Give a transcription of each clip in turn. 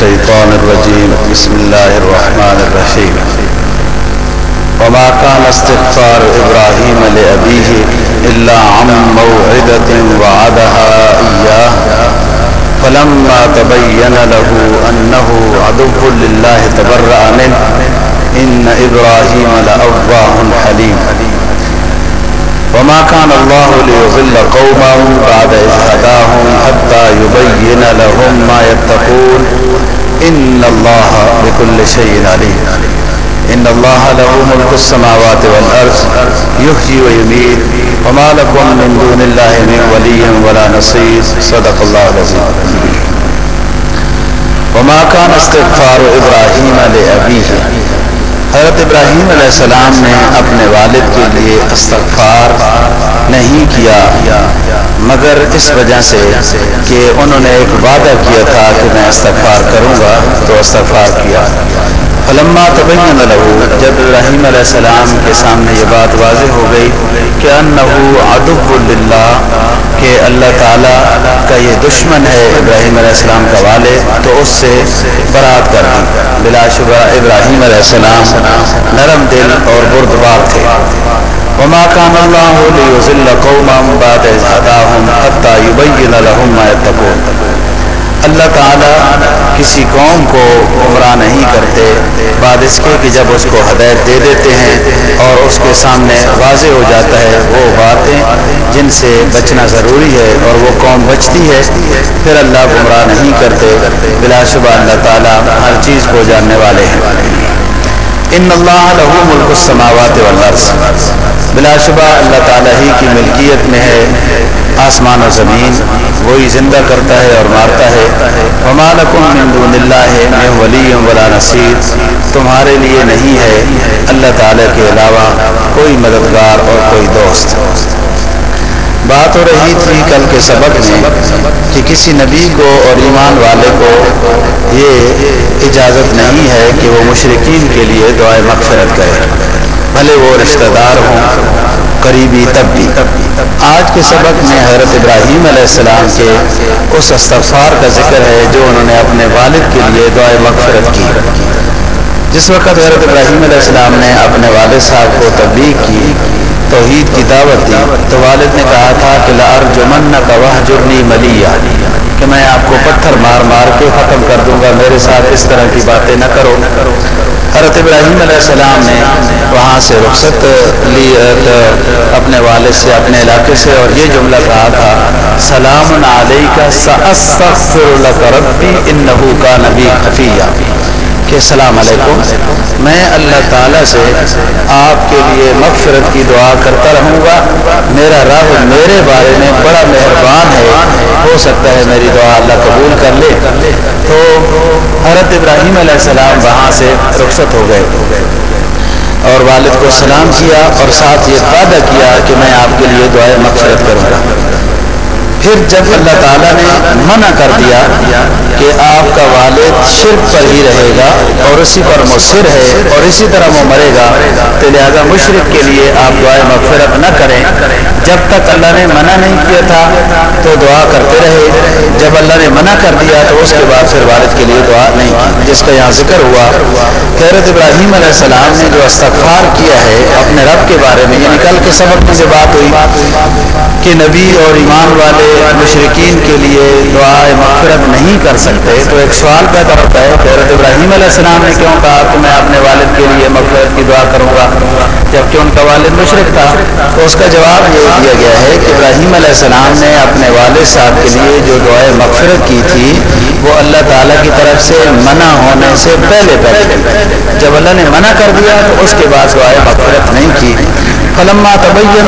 الشيطان الرجيم بسم الله الرحمن الرحيم وما كان استغفار إبراهيم لأبيه إلا عن موعدة وعدها إياه فلما تبين له أنه عدو لله تبرأ منه إن إبراهيم لأواه حليم وما كان الله ليضل قوما بعد إذ هداهم حتى يبين لهم ما يتقون إن الله بكل شيء عليم إن الله له ملك السماوات والأرض يحيي ويميت وما لكم من دون الله من ولي ولا نصير صدق الله العظيم وما كان استغفار ابراہیم لأبیہ حضرت ابراہیم علیہ السلام نے اپنے والد کے لیے استغفار نہیں کیا مگر اس وجہ سے کہ انہوں نے ایک وعدہ کیا تھا کہ میں استغفار کروں گا تو استغفار کیا فلما تبین لہو جب ابراہیم علیہ السلام کے سامنے یہ بات واضح ہو گئی کہ انہو عدو للہ کہ اللہ تعالیٰ کا یہ دشمن ہے ابراہیم علیہ السلام کا والد تو اس سے برات کر بلا شبہ ابراہیم علیہ السلام نرم دل اور بردبار تھے وما كان الله ليضل قوما بعد إذ هداهم حتى يبين لهم ما يتقون اللہ تعالی کسی قوم کو گمراہ نہیں کرتے بعد اس کے کہ جب اس کو ہدایت دے دیتے ہیں اور اس کے سامنے واضح ہو جاتا ہے وہ باتیں جن سے بچنا ضروری ہے اور وہ قوم بچتی ہے پھر اللہ گمراہ نہیں کرتے بلا شبہ اللہ تعالی ہر چیز کو جاننے والے ہیں ان اللہ لہو ملک السماوات والارض بلا شبہ اللہ تعالیٰ ہی کی ملکیت میں ہے آسمان و زمین وہی زندہ کرتا ہے اور مارتا ہے وما لکم من دون اللہ من ولی ولا نصیر تمہارے لیے نہیں ہے اللہ تعالیٰ کے علاوہ کوئی مددگار اور کوئی دوست بات ہو رہی تھی کل کے سبق میں کہ کسی نبی کو اور ایمان والے کو یہ اجازت نہیں ہے کہ وہ مشرقین کے لیے دعائیں مغفرت کرے بھلے وہ رشتہ دار ہوں قریبی تب بھی آج کے سبق میں حضرت ابراہیم علیہ السلام کے اس استغفار کا ذکر ہے جو انہوں نے اپنے والد کے لیے دعائیں مغفرت کی جس وقت حضرت ابراہیم علیہ السلام نے اپنے والد صاحب کو تبلیغ کی توحید کی دعوت دی تو والد نے کہا تھا کہ لارجمن کا وہ جرنی ملیا کہ میں آپ کو پتھر مار مار کے ختم کر دوں گا میرے ساتھ اس طرح کی باتیں نہ کرو حضرت ابراہیم علیہ السلام نے سے رخصت لی اپنے والد سے اپنے علاقے سے اور یہ جملہ کہا تھا سلام علیکہ سأستغفر لک ربی انہو کا نبی حفیہ کہ السلام علیکم۔ میں اللہ تعالیٰ سے آپ کے لیے مغفرت کی دعا کرتا رہوں گا میرا رب میرے بارے میں بڑا مہربان ہے ہو سکتا ہے میری دعا اللہ قبول کر لے تو حضرت ابراہیم علیہ السلام وہاں سے رخصت ہو گئے اور والد کو سلام کیا اور ساتھ یہ وعدہ کیا کہ میں آپ کے لیے دعائیں مغفرت کروں گا پھر جب اللہ تعالیٰ نے منع کر دیا کہ آپ کا والد شرک پر ہی رہے گا اور اسی پر مصر ہے اور اسی طرح وہ مرے گا تو لہٰذا مشرق کے لیے آپ دعائیں مغفرت نہ کریں جب تک اللہ نے منع نہیں کیا تھا تو دعا کرتے رہے جب اللہ نے منع کر دیا تو اس کے بعد پھر والد کے لیے دعا نہیں جس کا یہاں ذکر ہوا حضرت ابراہیم علیہ السلام نے جو استغفار کیا ہے اپنے رب کے بارے میں یعنی کل کے سبق میں یہ بات ہوئی کہ نبی اور ایمان والے مشرقین کے لیے دعائیں مغفرت نہیں کر سکتے تو ایک سوال پیدا ہوتا ہے کہ حضرت ابراہیم علیہ السلام نے کیوں کہا کہ میں اپنے والد کے لیے مغفرت کی دعا کروں گا جبکہ ان کا والد مشرق تھا تو اس کا جواب یہ دیا گیا ہے کہ ابراہیم علیہ السلام نے اپنے والد صاحب کے لیے جو دعائیں مغفرت کی تھی وہ اللہ تعالیٰ کی طرف سے منع ہونے سے پہلے پہلے جب اللہ نے منع کر دیا تو اس کے بعد دعائیں مغفرت نہیں کی فلما تبین له انه عدو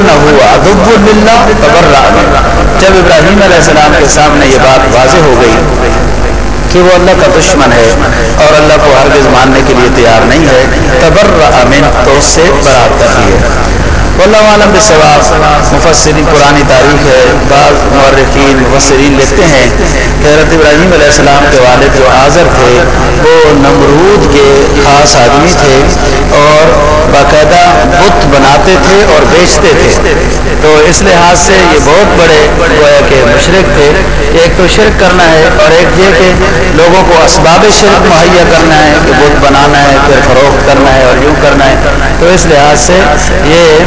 للہ تبرأ جب ابراہیم علیہ السلام کے سامنے یہ بات واضح ہو گئی کہ وہ اللہ کا دشمن ہے اور اللہ کو ہرگز ماننے کے لیے تیار نہیں ہے تبرأ منه تو اس سے برات کر لیے اللہ عالم بثواب مفسرین پرانی تاریخ ہے بعض مورخین مفسرین لکھتے ہیں کہ حضرت ابراہیم علیہ السلام کے والد جو آزر تھے وہ نمرود کے خاص آدمی تھے اور باقاعدہ بت بناتے تھے اور بیچتے تھے تو اس لحاظ سے یہ بہت بڑے گویا کہ مشرق تھے ایک تو شرک کرنا ہے اور ایک یہ کہ لوگوں کو اسباب شرک مہیا کرنا ہے کہ بت بنانا ہے پھر فروخت کرنا ہے اور یوں کرنا ہے تو اس لحاظ سے یہ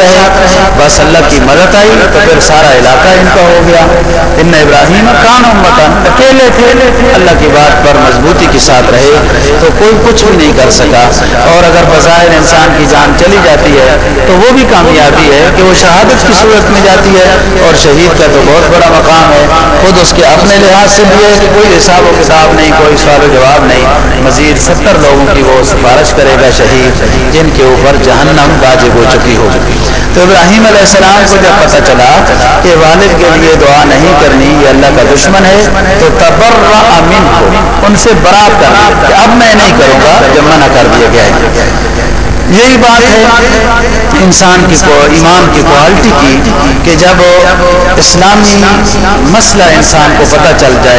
رہے بس اللہ کی مدد آئی تو پھر سارا علاقہ ان کا ہو گیا ان ابراہیم کان امتن اکیلے تھے اللہ کی بات پر مضبوطی کے ساتھ رہے تو کوئی کچھ بھی نہیں کر سکا اور اگر بظاہر انسان کی جان چلی جاتی ہے۔ تو وہ بھی کامیابی ہے کہ وہ شہادت کی صورت میں جاتی ہے اور شہید کا تو بہت بڑا مقام ہے خود اس کے اپنے لحاظ سے یہ ہے کہ کوئی حساب و کتاب نہیں کوئی سوال و جواب نہیں مزید ستر لوگوں کی وہ سفارش کرے گا شہید جن کے اوپر جہنم واجب ہو چکی ہوگی تو ابراہیم علیہ السلام کو جب پتہ چلا کہ والد کے لیے دعا نہیں کرنی یہ اللہ کا دشمن ہے تو تبر امین ان سے برات کر کہ اب میں نہیں کروں گا جب منع کر دیا گیا ہے یہی بات ہے انسان کی ایمان کی کوالٹی کی کہ جب اسلامی مسئلہ انسان کو پتہ چل جائے اس سے پہلے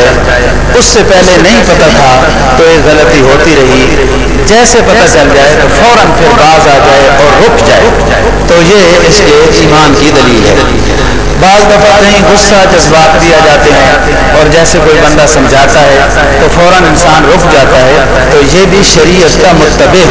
نہیں پتہ تھا تو ایک غلطی ہوتی رہی جیسے پتہ چل جائے تو فوراً پھر باز آ جائے اور رک جائے تو یہ اس کے ایمان کی دلیل ہے۔ بعض دفعہ کہیں غصہ جذبات بھی آ جاتے ہیں اچھا اور جیسے کوئی بندہ سمجھاتا ہے تو فوراً انسان رک جاتا ہے، تو یہ بھی شریعت کا متبع ہوتا ہے۔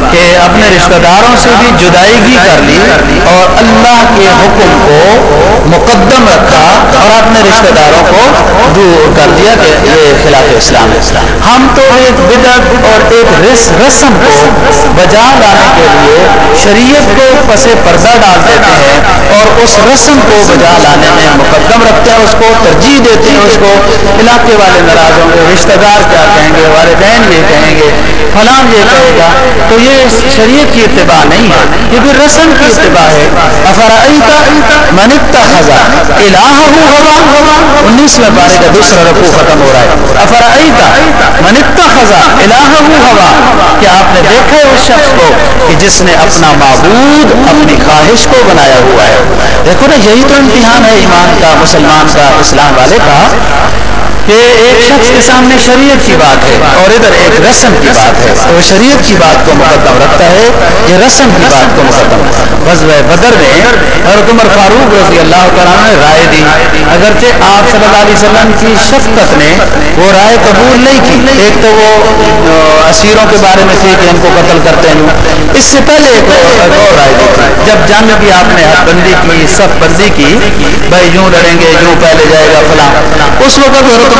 کہ اپنے رشتہ داروں سے بھی جدائیگی کر لی اور اللہ کے حکم کو مقدم رکھا اور اپنے رشتہ داروں کو دور کر دیا کہ یہ خلاف اسلام ہے ہم تو ایک بدعت اور ایک رسم کو بجا لانے کے لیے شریعت کو پس پردہ ڈال دیتے ہیں اور اس رسم کو بجا لانے میں مقدم رکھتے ہیں اس کو ترجیح دیتے ہیں اس کو علاقے والے ناراض ہوں گے رشتہ دار کیا کہیں گے والدین یہ کہیں گے فلاں یہ کہے گا تو یہ شریعت کی اتباع نہیں ہے یہ تو رسم کی اتباع ہے من اتخذ الہہ ہوا انیسویں پارے کا دوسرا رقو ختم ہو رہا ہے افرائیتا من اتخذ الہہ ہوا کیا آپ نے دیکھا ہے اس شخص کو کہ جس نے اپنا معبود اپنی خواہش کو بنایا ہوا ہے دیکھو نا یہی تو امتحان ہے ایمان کا مسلمان کا اسلام والے کا کہ ایک شخص کے سامنے شریعت کی بات ہے اور ادھر ایک رسم کی بات ہے تو وہ شریعت کی بات کو مقدم رکھتا ہے یا رسم کی بات کو مقدم رکھتا ہے غزوہ بدر میں حضرت عمر فاروق رضی اللہ تعالیٰ نے رائے دی اگرچہ آپ صلی اللہ علیہ وسلم کی شفقت نے وہ رائے قبول نہیں کی ایک تو وہ اسیروں کے بارے میں تھی کہ ان کو قتل کرتے ہیں اس سے پہلے ایک اور رائے دی جب جنگ کی آپ نے حد بندی کی صف بندی کی بھائی یوں لڑیں گے یوں پہلے جائے گا فلاں اس وقت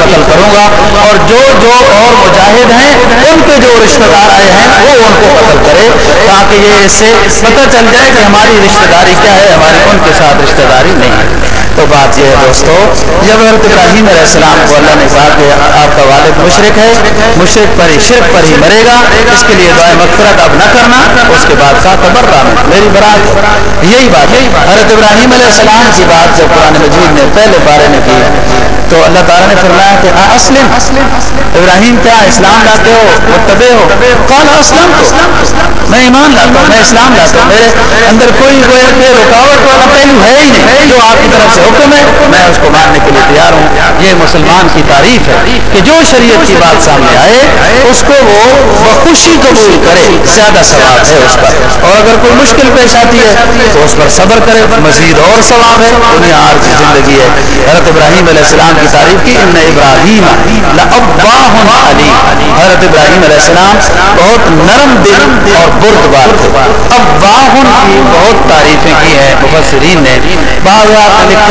کروں گا اور جو جو اور مجاہد ہیں ان کے جو رشتہ دار آئے ہیں وہ ان کو قتل کرے تاکہ یہ اس سے پتہ چل جائے کہ ہماری رشتہ داری کیا ہے ہماری ان کے ساتھ رشتہ داری نہیں ہے تو بات یہ ہے۔ دوستو جب حضرت ابراہیم علیہ السلام کو اللہ نے کہا کہ آپ کا والد مشرق ہے مشرق پر ہی شرک پر ہی مرے گا اس کے لیے دعائیں مغفرت اب نہ کرنا اس کے بعد کہا تبرہ میری برات یہی بات ہے حضرت ابراہیم علیہ السلام کی بات جب قرآن مجید نے پہلے پارے میں کی تو اللہ تعالیٰ نے فرمایا کہ اسلم ابراہیم کیا اسلام لاتے ہو متبع ہو قال اسلم تو میں ایمان لاتا ہوں میں اسلام لاتا ہوں میرے اندر کوئی رکاوٹ والا پہلو ہے ہی نہیں جو آپ کی طرف سے حکم ہے میں اس کو ماننے کے لیے تیار ہوں یہ مسلمان کی تعریف ہے کہ جو شریعت کی بات سامنے آئے اس کو وہ بخوشی قبول کرے زیادہ ثواب ہے اس پر اور اگر کوئی مشکل پیش آتی ہے تو اس پر صبر کرے مزید اور ثواب ہے دنیا عارضی زندگی ہے حضرت ابراہیم علیہ السلام کی تعریف کی ان ابراہیم لأواہ حلیم حضرت ابراہیم علیہ السلام بہت نرم دل اور بردبار تھے ابواہن کی بہت تعریفیں کی ہیں مفسرین نے بعض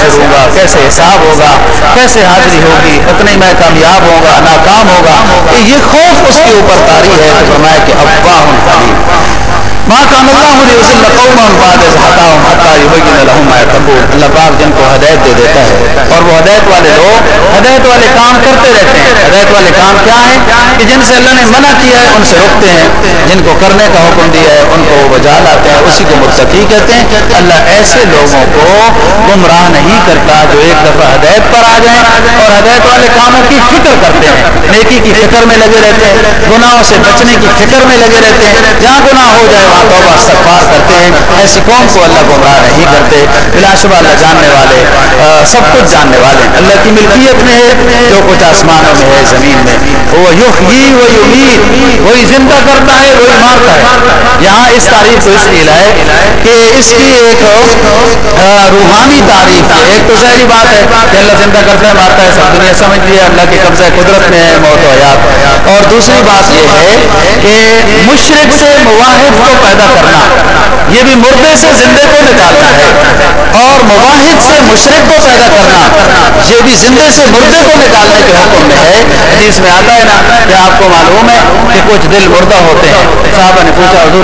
ہوں گا کیسے حساب ہوگا کیسے حاضری ہوگی اتنے میں کامیاب ہوگا ناکام ہوگا یہ خوف اس کے اوپر تاری ہے۔ تو فرمایا کہ ابواہن حلیم ما کان اللہ لیضل قوما بعد اذ هداهم حتى يبين لهم ما يتقون اللہ پاک جن کو ہدایت دے دیتا ہے اور وہ ہدایت والے لوگ ہدایت والے کام کرتے رہتے ہیں۔ ہدایت والے کام کیا ہیں کہ جن سے اللہ نے منع کیا ہے۔ ان سے رکتے ہیں۔ جن کو کرنے کا حکم دیا ہے ان کو وہ بجا لاتے ہیں اسی کو متقی کہتے ہیں۔ اللہ ایسے لوگوں کو گمراہ نہیں کرتا جو ایک دفعہ ہدایت پر آ جائیں اور ہدایت والے کاموں کی فکر کرتے ہیں۔ نیکی کی فکر میں لگے رہتے ہیں۔ گناہوں سے بچنے کی فکر میں لگے رہتے ہیں۔ جہاں گناہ ہو جائے وہاں توبہ استغفار کرتے ہیں ایسی قوم کو اللہ گمراہ نہیں کرتے بلا شبہ اللہ جاننے والے سب کچھ جاننے والے اللہ کی ملکیت میں ہے۔ جو کچھ آسمانوں میں ہے زمین میں وہ یحیی و یمیت وہی زندہ کرتا ہے وہی مارتا ہے یہاں اس تعریف کو اس لیے لائے کہ اس کی ایک روحانی تعریف ہے ایک تو ظاہری بات ہے کہ اللہ زندہ کرتا ہے مارتا ہے سب دنیا سمجھتی ہے اللہ کے قبضہ قدرت میں ہے موت و حیات اور دوسری بات یہ ہے کہ مشرق سے مواحد پیدا کرنا یہ بھی مردے سے زندے کو نکالنا ہے اور مواحد سے مشرق کو پیدا کرنا یہ بھی زندے سے مردے کو نکالنے کے حکم میں ہے حدیث میں آتا ہے نا کہ آپ کو معلوم ہے کہ کچھ دل مردہ ہوتے ہیں صحابہ نے پوچھا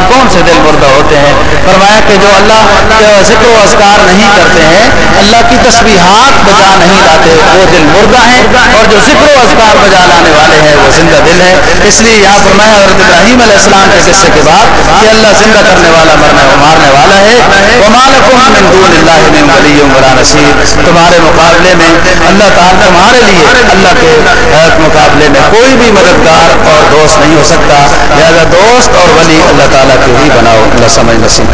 حضور کون سے دل مردہ ہوتے ہیں فرمایا کہ جو اللہ کے ذکر و اذکار نہیں کرتے ہیں اللہ کی تسبیحات بجا نہیں لاتے وہ دل مردہ ہیں اور جو ذکر و اذکار بجا لانے والے ہیں وہ زندہ دل ہیں اس لیے یہاں فرمایا حضرت ابراہیم علیہ السلام کے قصے کے بعد کہ اللہ زندہ کرنے والا مرنے مارنے والا ہے ومالکم من دون اللہ من ولی ولا نصیر تمہارے مقابلے میں اللہ تعالی تمہارے لیے اللہ کے مقابلے میں کوئی بھی مددگار اور دوست نہیں ہو سکتا لہذا دوست اور ولی اللہ تعالیٰ کے ہی بناؤ اللہ سمجھ نصیب